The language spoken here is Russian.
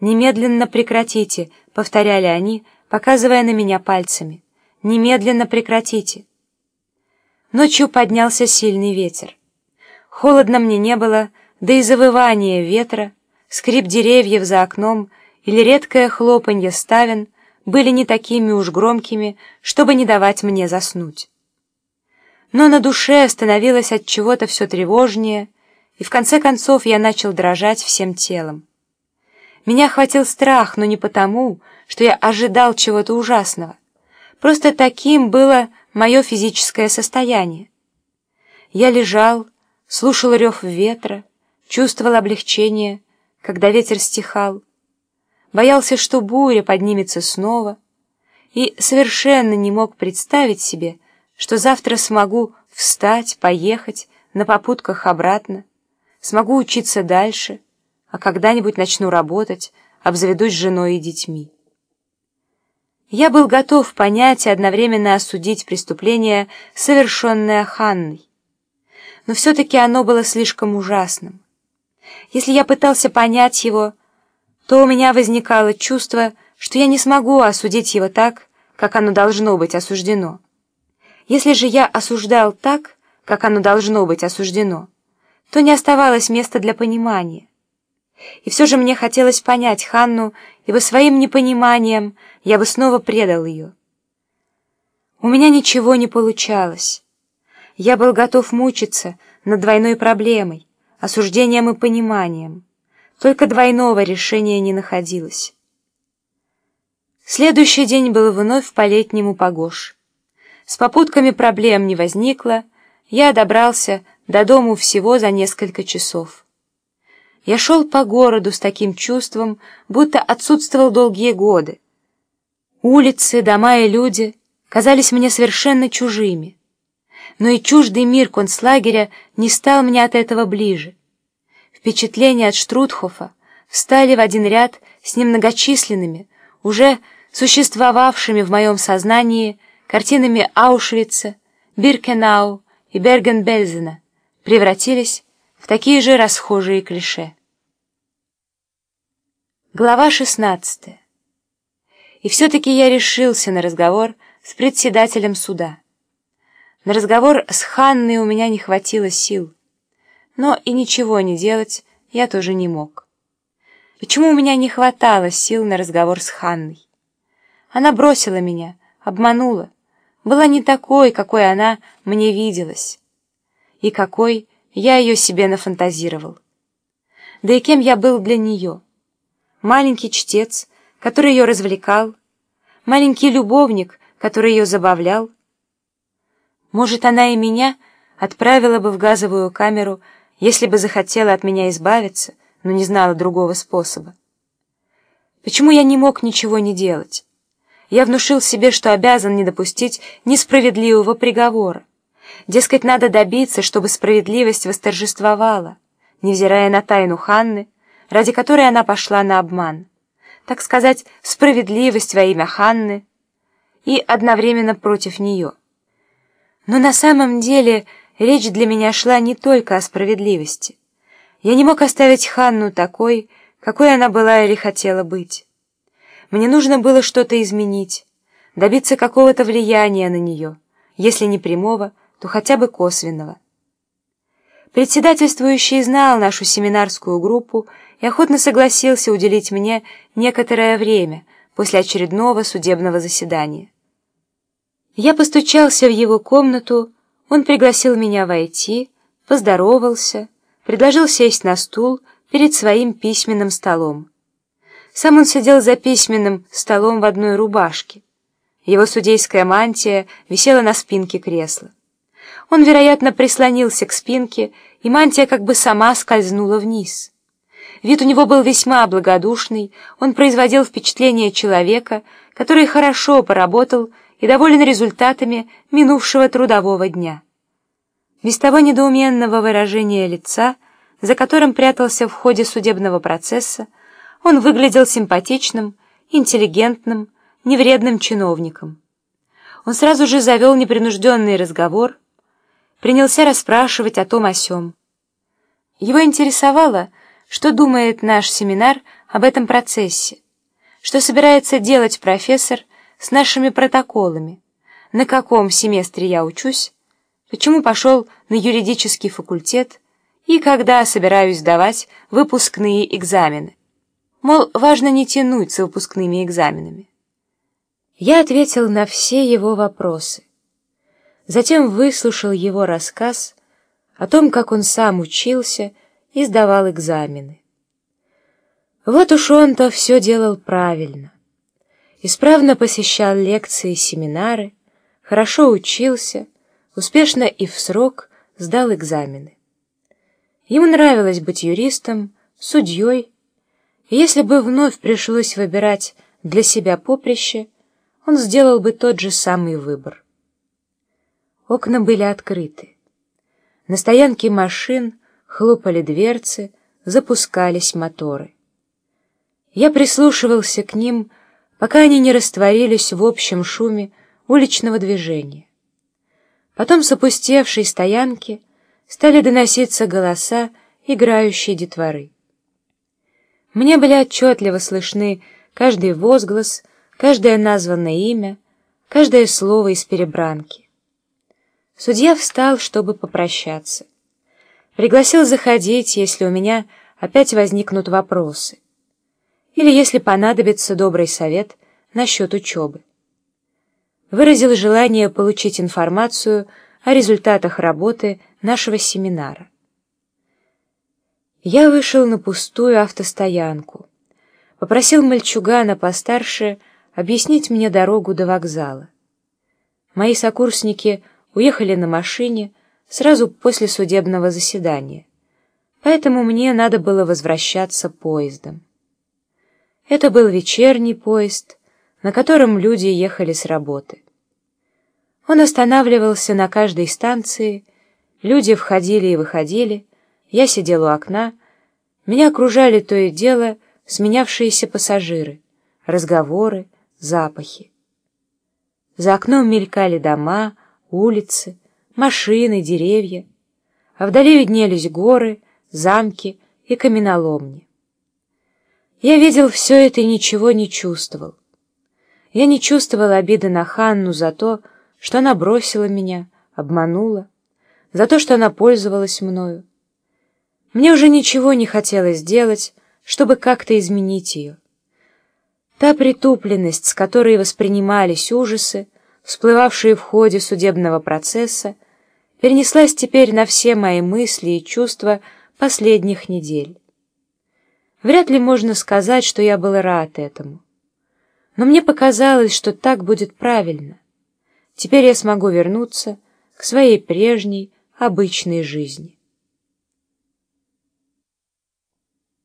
«Немедленно прекратите», — повторяли они, показывая на меня пальцами. «Немедленно прекратите». Ночью поднялся сильный ветер. Холодно мне не было, да и завывание ветра, скрип деревьев за окном или редкое хлопанье ставен были не такими уж громкими, чтобы не давать мне заснуть. Но на душе становилось от чего-то все тревожнее, и в конце концов я начал дрожать всем телом. Меня охватил страх, но не потому, что я ожидал чего-то ужасного. Просто таким было мое физическое состояние. Я лежал, слушал рев ветра, чувствовал облегчение, когда ветер стихал, боялся, что буря поднимется снова, и совершенно не мог представить себе, что завтра смогу встать, поехать на попутках обратно, смогу учиться дальше — а когда-нибудь начну работать, обзаведусь женой и детьми. Я был готов понять и одновременно осудить преступление, совершенное Ханной. Но все-таки оно было слишком ужасным. Если я пытался понять его, то у меня возникало чувство, что я не смогу осудить его так, как оно должно быть осуждено. Если же я осуждал так, как оно должно быть осуждено, то не оставалось места для понимания. И все же мне хотелось понять Ханну, ибо своим непониманием я бы снова предал ее. У меня ничего не получалось. Я был готов мучиться над двойной проблемой, осуждением и пониманием. Только двойного решения не находилось. Следующий день был вновь по-летнему погож. С попутками проблем не возникло, я добрался до дому всего за несколько часов. Я шел по городу с таким чувством, будто отсутствовал долгие годы. Улицы, дома и люди казались мне совершенно чужими. Но и чуждый мир концлагеря не стал мне от этого ближе. Впечатления от Штрутхофа встали в один ряд с немногочисленными, уже существовавшими в моем сознании картинами Аушвица, Биркенау и Берген-Бельзена, превратились в такие же расхожие клише. Глава 16. И все-таки я решился на разговор с председателем суда. На разговор с Ханной у меня не хватило сил, но и ничего не делать я тоже не мог. Почему у меня не хватало сил на разговор с Ханной? Она бросила меня, обманула, была не такой, какой она мне виделась, и какой я ее себе нафантазировал. Да и кем я был для нее? Маленький чтец, который ее развлекал, маленький любовник, который ее забавлял. Может, она и меня отправила бы в газовую камеру, если бы захотела от меня избавиться, но не знала другого способа. Почему я не мог ничего не делать? Я внушил себе, что обязан не допустить несправедливого приговора. Дескать, надо добиться, чтобы справедливость восторжествовала, невзирая на тайну Ханны, ради которой она пошла на обман, так сказать, справедливость во имя Ханны и одновременно против нее. Но на самом деле речь для меня шла не только о справедливости. Я не мог оставить Ханну такой, какой она была или хотела быть. Мне нужно было что-то изменить, добиться какого-то влияния на нее, если не прямого, то хотя бы косвенного. Председательствующий знал нашу семинарскую группу и охотно согласился уделить мне некоторое время после очередного судебного заседания. Я постучался в его комнату, он пригласил меня войти, поздоровался, предложил сесть на стул перед своим письменным столом. Сам он сидел за письменным столом в одной рубашке. Его судейская мантия висела на спинке кресла. Он, вероятно, прислонился к спинке, и мантия как бы сама скользнула вниз. Вид у него был весьма благодушный, он производил впечатление человека, который хорошо поработал и доволен результатами минувшего трудового дня. Без того недоуменного выражения лица, за которым прятался в ходе судебного процесса, он выглядел симпатичным, интеллигентным, невредным чиновником. Он сразу же завел непринужденный разговор, принялся расспрашивать о том о сём. Его интересовало, что думает наш семинар об этом процессе. Что собирается делать профессор с нашими протоколами? На каком семестре я учусь? Почему пошел на юридический факультет? И когда собираюсь сдавать выпускные экзамены? Мол, важно не тянуть с выпускными экзаменами. Я ответил на все его вопросы. Затем выслушал его рассказ о том, как он сам учился и сдавал экзамены. Вот уж он-то все делал правильно. Исправно посещал лекции и семинары, хорошо учился, успешно и в срок сдал экзамены. Ему нравилось быть юристом, судьей, и если бы вновь пришлось выбирать для себя поприще, он сделал бы тот же самый выбор. Окна были открыты. На стоянке машин хлопали дверцы, запускались моторы. Я прислушивался к ним, пока они не растворились в общем шуме уличного движения. Потом с опустевшей стоянки стали доноситься голоса играющей детворы. Мне были отчетливо слышны каждый возглас, каждое названное имя, каждое слово из перебранки. Судья встал, чтобы попрощаться. Пригласил заходить, если у меня опять возникнут вопросы или, если понадобится, добрый совет насчет учебы. Выразил желание получить информацию о результатах работы нашего семинара. Я вышел на пустую автостоянку, попросил мальчугана постарше объяснить мне дорогу до вокзала. Мои сокурсники уехали на машине сразу после судебного заседания, поэтому мне надо было возвращаться поездом. Это был вечерний поезд, на котором люди ехали с работы. Он останавливался на каждой станции, люди входили и выходили, я сидел у окна, меня окружали то и дело сменявшиеся пассажиры, разговоры, запахи. За окном мелькали дома, улицы, машины, деревья, а вдали виднелись горы, замки и каменоломни. Я видел все это и ничего не чувствовал. Я не чувствовал обиды на Ханну за то, что она бросила меня, обманула, за то, что она пользовалась мною. Мне уже ничего не хотелось делать, чтобы как-то изменить ее. Та притупленность, с которой воспринимались ужасы, всплывавшие в ходе судебного процесса, перенеслась теперь на все мои мысли и чувства последних недель. Вряд ли можно сказать, что я был рад этому. Но мне показалось, что так будет правильно. Теперь я смогу вернуться к своей прежней, обычной жизни.